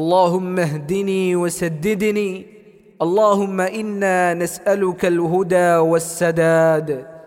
اللهم اهدني وسددني. اللهم إنا نسألك الهدى والسداد.